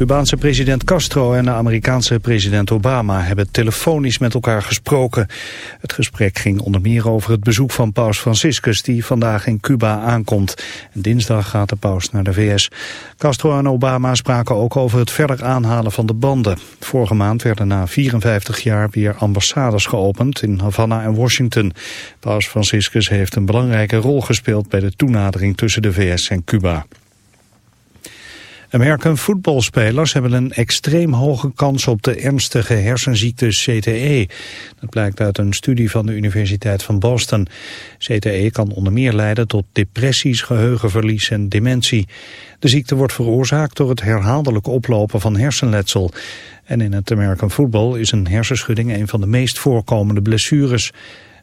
Cubaanse president Castro en de Amerikaanse president Obama hebben telefonisch met elkaar gesproken. Het gesprek ging onder meer over het bezoek van paus Franciscus die vandaag in Cuba aankomt. En dinsdag gaat de paus naar de VS. Castro en Obama spraken ook over het verder aanhalen van de banden. Vorige maand werden na 54 jaar weer ambassades geopend in Havana en Washington. Paus Franciscus heeft een belangrijke rol gespeeld bij de toenadering tussen de VS en Cuba. American voetbalspelers hebben een extreem hoge kans op de ernstige hersenziekte CTE. Dat blijkt uit een studie van de Universiteit van Boston. CTE kan onder meer leiden tot depressies, geheugenverlies en dementie. De ziekte wordt veroorzaakt door het herhaaldelijk oplopen van hersenletsel. En in het American football is een hersenschudding een van de meest voorkomende blessures.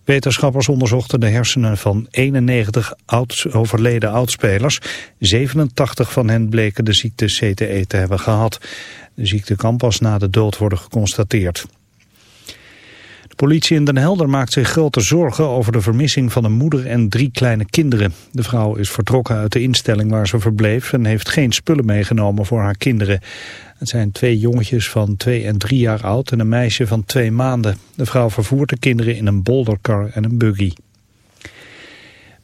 Wetenschappers onderzochten de hersenen van 91 oud, overleden oudspelers. 87 van hen bleken de ziekte CTE te hebben gehad. De ziekte kan pas na de dood worden geconstateerd. Politie in Den Helder maakt zich grote zorgen over de vermissing van een moeder en drie kleine kinderen. De vrouw is vertrokken uit de instelling waar ze verbleef en heeft geen spullen meegenomen voor haar kinderen. Het zijn twee jongetjes van twee en drie jaar oud en een meisje van twee maanden. De vrouw vervoert de kinderen in een bolderkar en een buggy.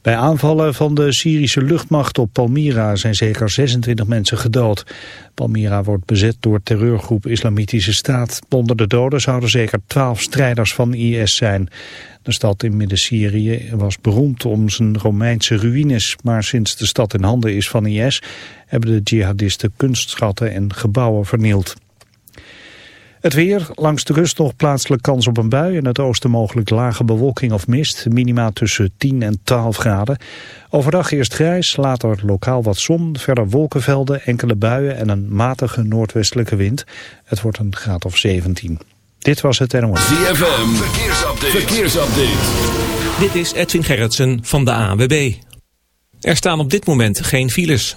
Bij aanvallen van de Syrische luchtmacht op Palmyra zijn zeker 26 mensen gedood. Palmyra wordt bezet door terreurgroep Islamitische Staat. Onder de doden zouden zeker 12 strijders van IS zijn. De stad in Midden-Syrië was beroemd om zijn Romeinse ruïnes. Maar sinds de stad in handen is van IS hebben de jihadisten kunstschatten en gebouwen vernield. Het weer, langs de rust nog plaatselijk kans op een bui. In het oosten mogelijk lage bewolking of mist. Minima tussen 10 en 12 graden. Overdag eerst grijs, later lokaal wat zon. Verder wolkenvelden, enkele buien en een matige noordwestelijke wind. Het wordt een graad of 17. Dit was het NOS. ZFM, verkeersupdate. verkeersupdate. Dit is Edwin Gerritsen van de ANWB. Er staan op dit moment geen files.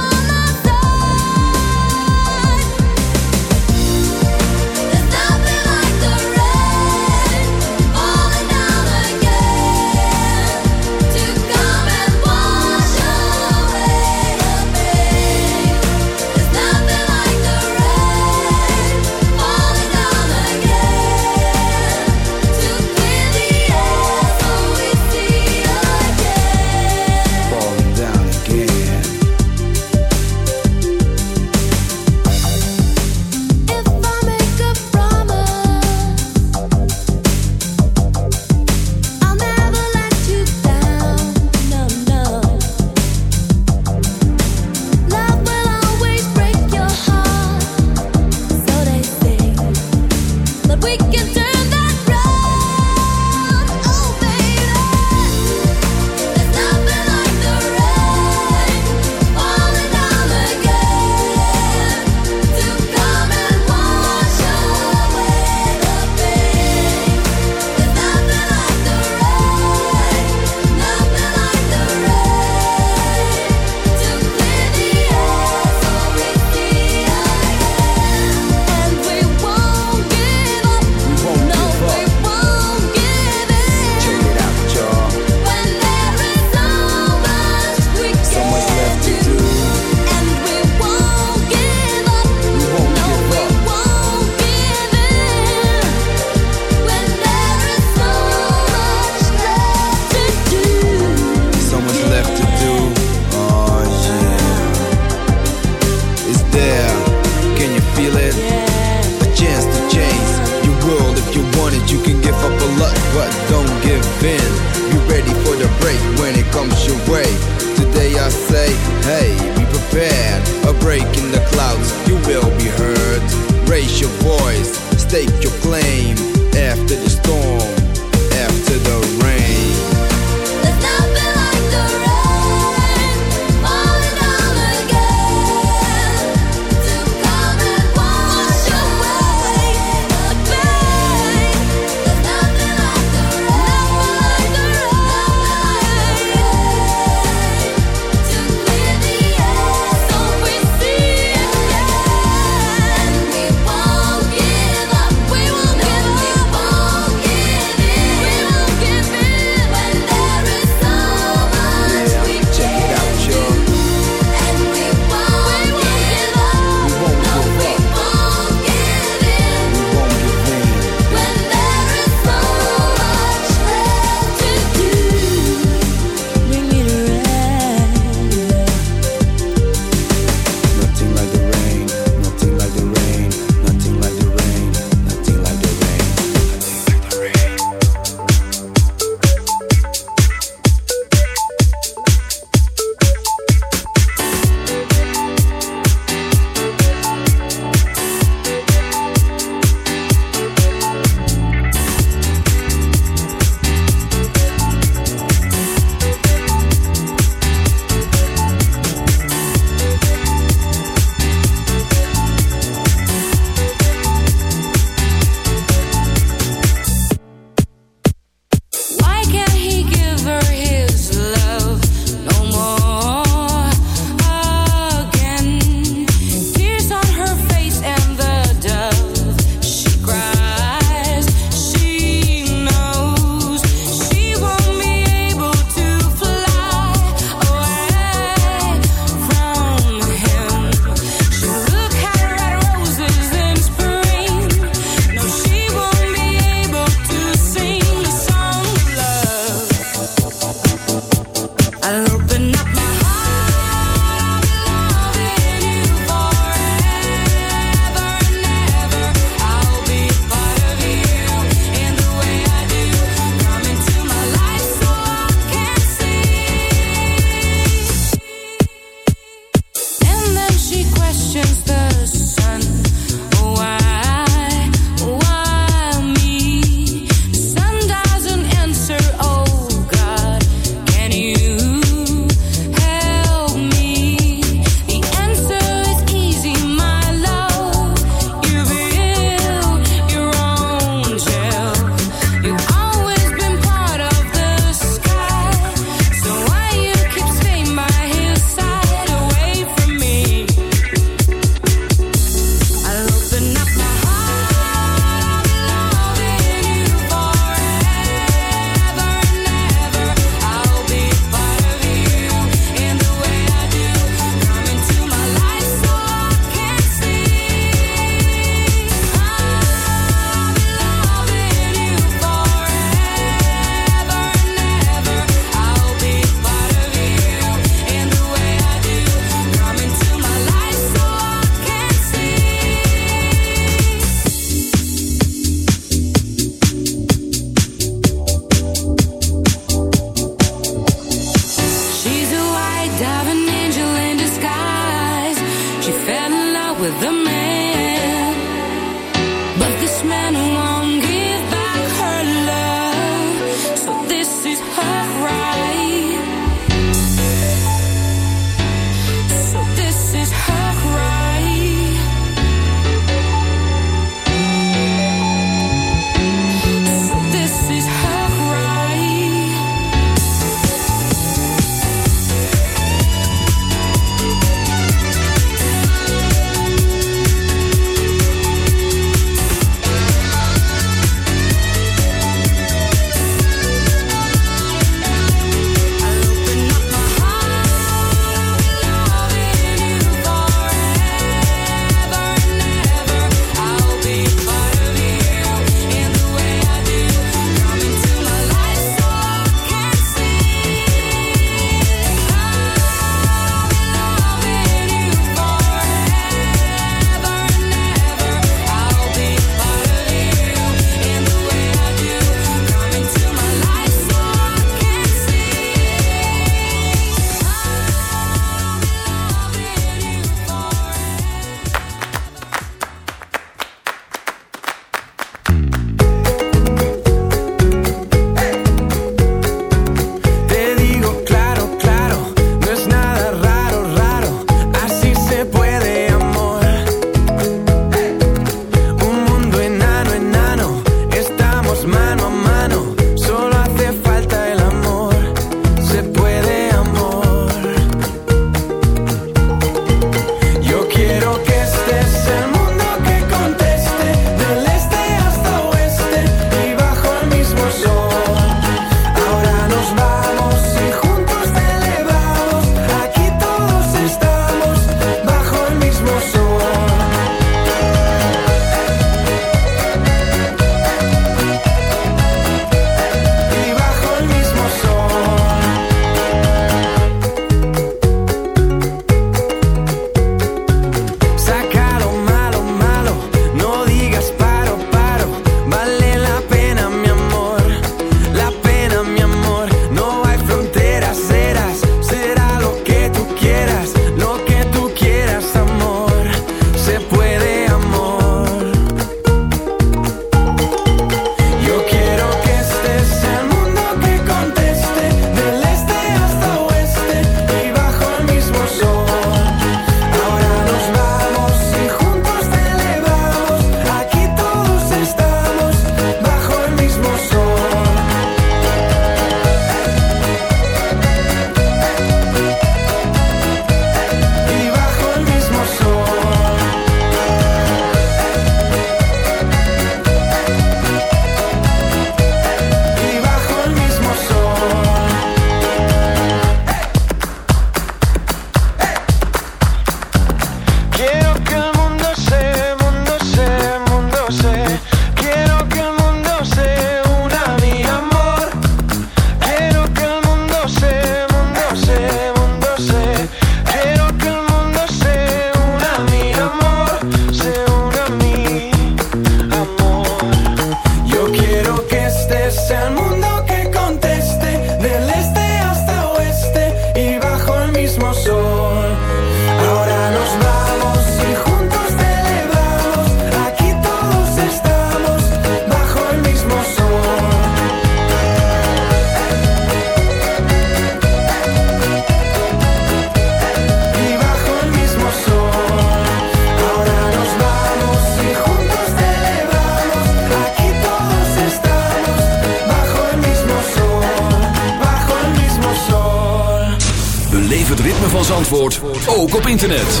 ook op internet.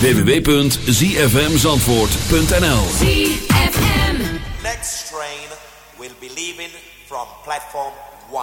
www.zfmzandvoort.nl ZFM Next train will be leaving from platform 1.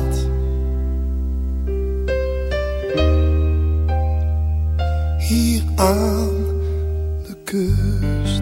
Hier aan de kust.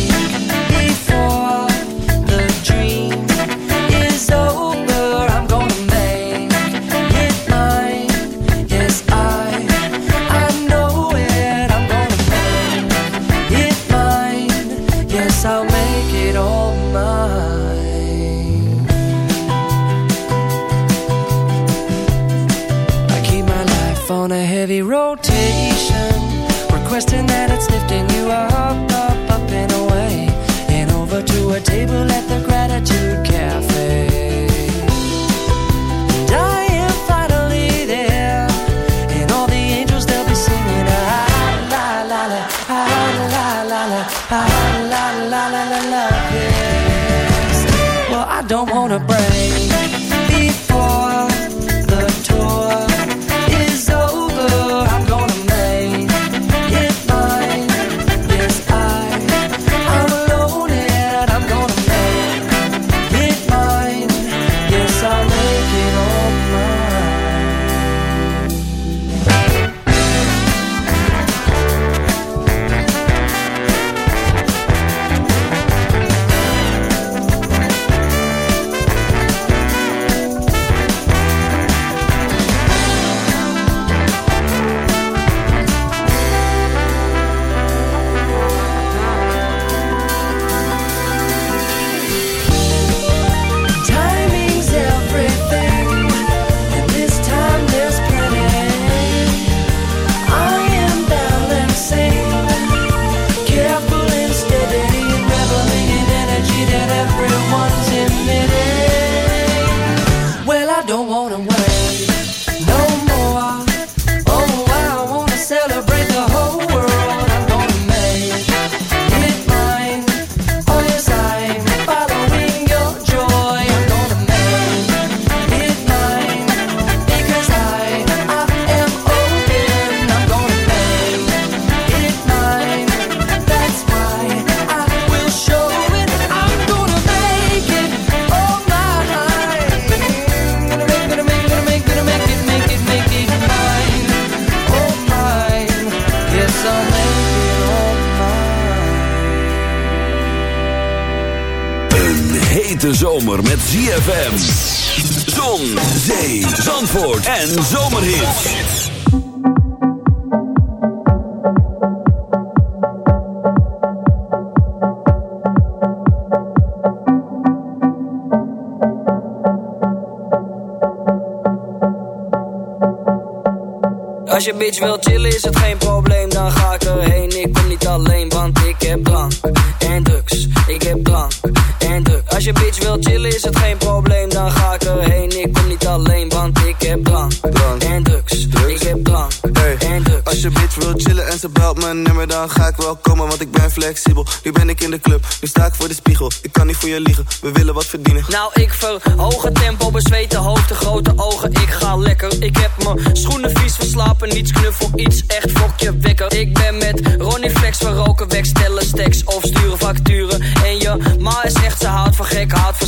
Bitch wil chillen is het geen probleem, dan ga ik erheen. Ik kom niet alleen, want ik heb drank en drugs. Ik heb drank en drugs. Als je bitch wil chillen is het geen probleem, dan ga ik erheen. Ik kom niet alleen, want ik heb drank, en drugs. Ik heb drank en drugs. Als je bitch wil chillen en ze belt mijn nummer, dan ga ik wel komen, want ik ben flexibel. Nu ben ik in de club, nu sta ik voor de spiegel. Ik je we willen wat verdienen. Nou, ik verhoog het tempo, bezweten hoofd, de grote ogen. Ik ga lekker. Ik heb mijn schoenen vies verslapen, niets knuffel, iets echt fokje wekker. Ik ben met Ronnie Flex, we roken weg, stellen stacks of sturen facturen. En je ma is echt, ze houdt van gek, houdt van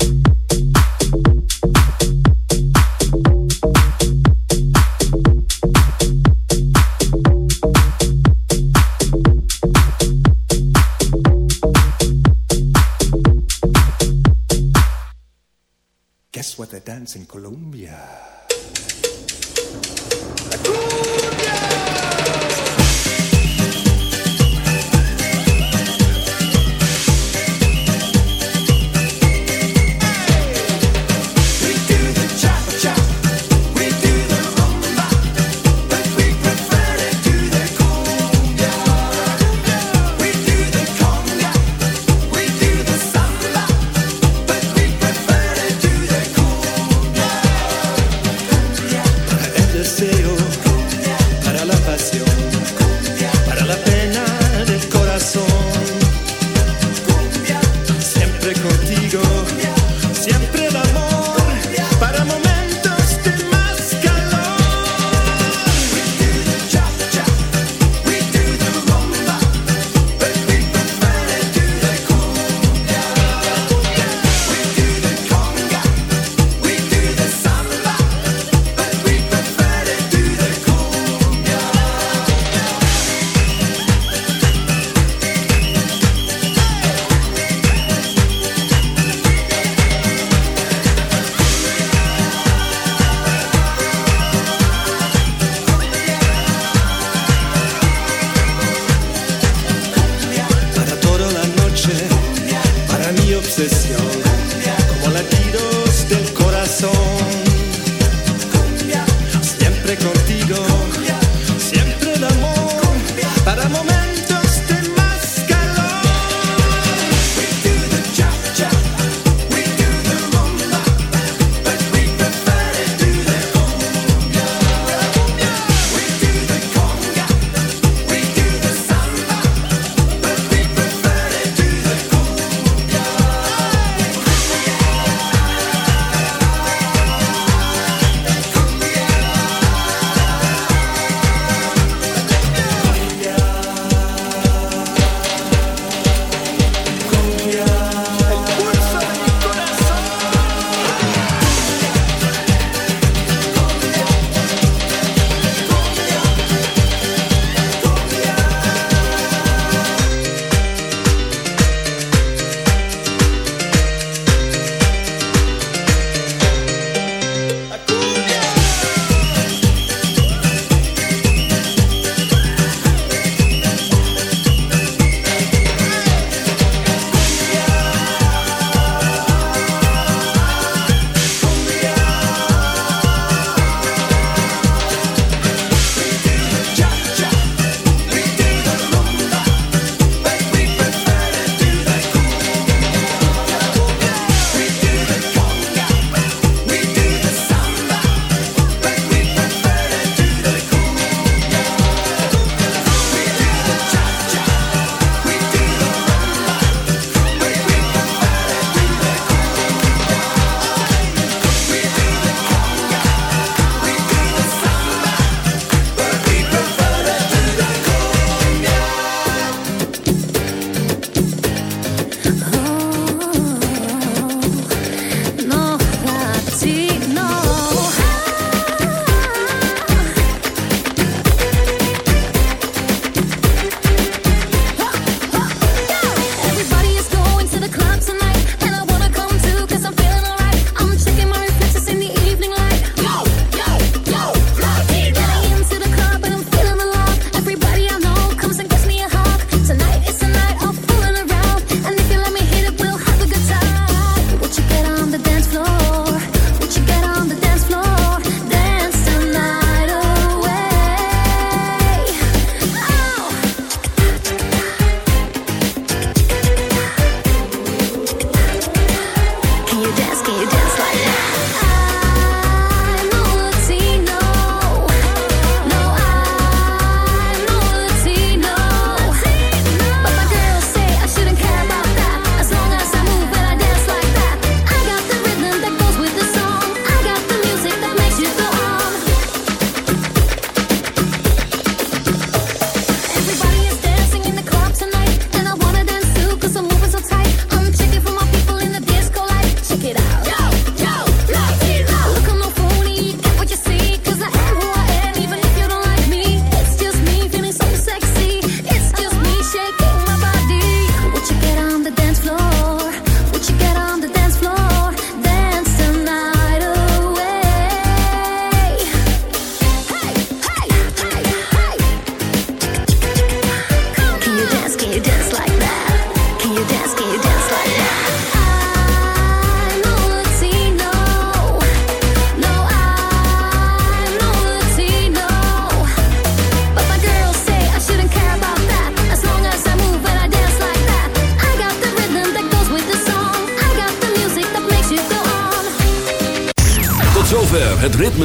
Guess what they dance in Colombia?